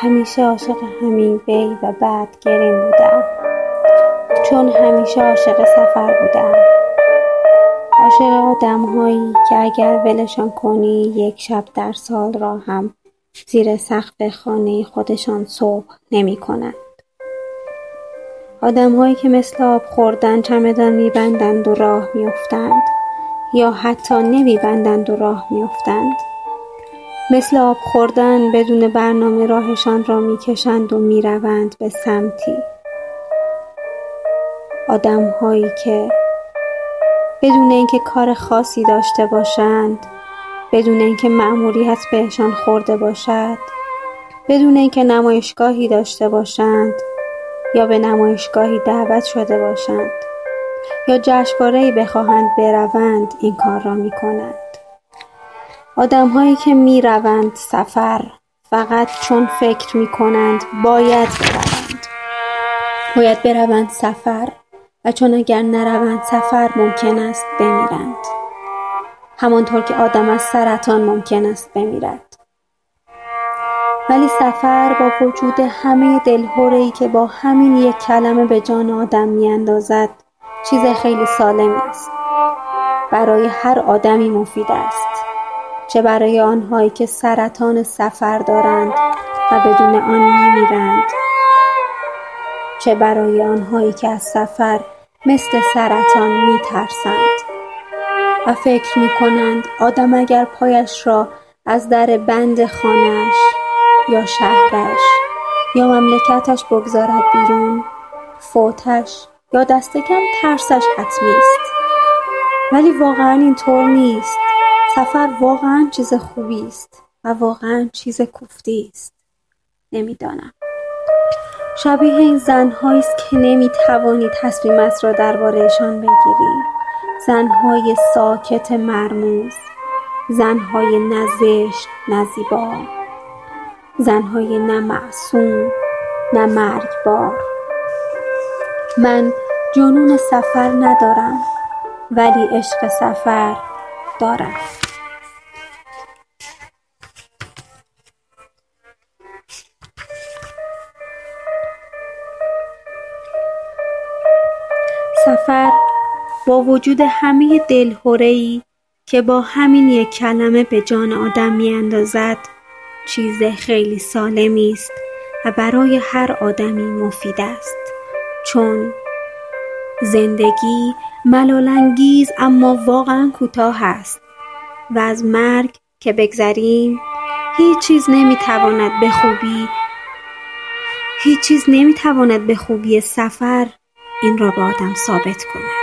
همیشه عاشق همینگوی و بعد گرین بودم. چون همیشه عاشق سفر بودم. عاشق آدمهایی که اگر ولشان کنی یک شب در سال را هم زیر سقف خانه خودشان صبح نمی کنند. آدمهایی که مثل آب خوردن چمدان میبندند و راه میافتند یا حتی نمیبندند و راه میافتند مثل آب خوردن بدون برنامه راهشان را می‌کشند و می‌روند به سمتی. آدمهایی که بدون اینکه کار خاصی داشته باشند بدون اینکه مأموریت بهشان خورده باشد بدون اینکه نمایشگاهی داشته باشند یا به نمایشگاهی دعوت شده باشند یا جشنوارهای بخواهند بروند این کار را می کنند آدمهایی که می روند سفر فقط چون فکر می کنند باید بروند. باید بروند سفر و چون اگر نروند سفر ممکن است بمیرند. همانطور که آدم از سرطان ممکن است بمیرد. ولی سفر با وجود همه دلهره‌ای که با همین یک کلمه به جان آدم میاندازد چیز خیلی سالمی است. برای هر آدمی مفید است. چه برای آنهایی که سرطان سفر دارند و بدون آن میمیرند. چه برای آنهایی که از سفر مثل سرطان میترسند. و فکر می‌کنند آدم اگر پایش را از در بند خانهاش یا شهرش یا مملکتش بگذارد بیرون فوتش یا دست کم ترسش حتمی است. ولی واقعا اینطور نیست. سفر واقعا چیز خوبی است و واقعا چیز کوفتی است. نمی‌دانم. شبیه این زنهایی است که نمی‌توانی تصمیمت را دربارهشان بگیری. زنهای ساکت مرموز زنهای نه زشت نه زیبا زنهای نه معصوم نه مرگبار. من جنون سفر ندارم ولی عشق سفر دارم. سفر با وجود همه دلهره‌ای که با همین یک کلمه به جان آدم میاندازد چیز خیلی سالمی است و برای هر آدمی مفید است. چون زندگی ملالانگیز اما واقعا کوتاه است و از مرگ که بگذریم هیچ چیز نمی‌تواند به خوبی هیچ چیز نمی‌تواند به خوبی سفر این را به آدم ثابت کند